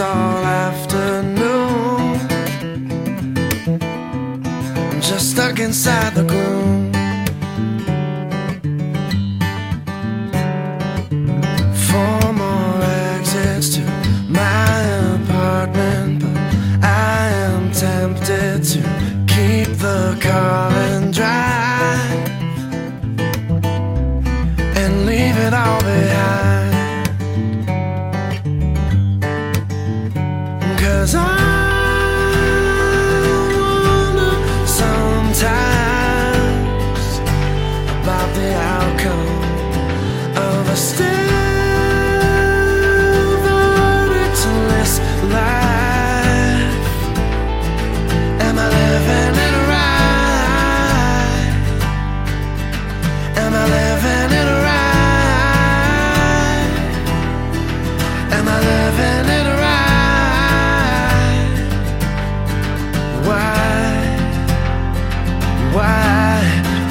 all afternoon. I'm just stuck inside the gloom. Four more exits to my apartment, but I am tempted to keep the car and drive and leave it all behind.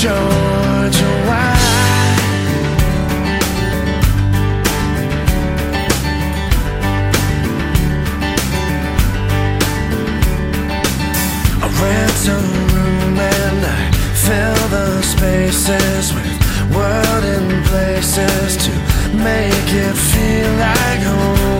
Georgia wide. I rent a room and I fill the spaces with word and places to make it feel like home.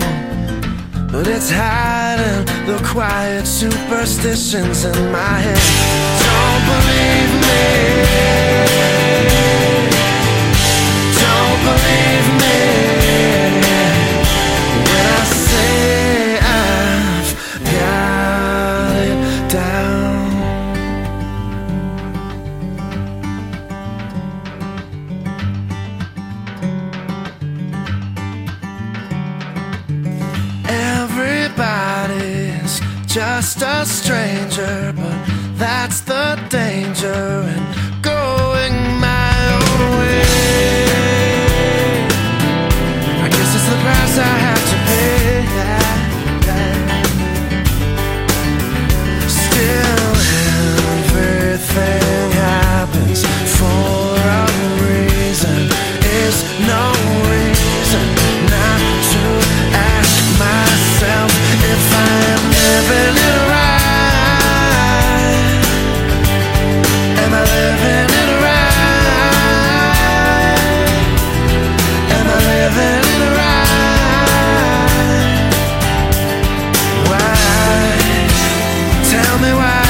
But it's hiding the quiet superstitions in my head. Don't believe me. Don't believe just a stranger, but that's the danger. me why.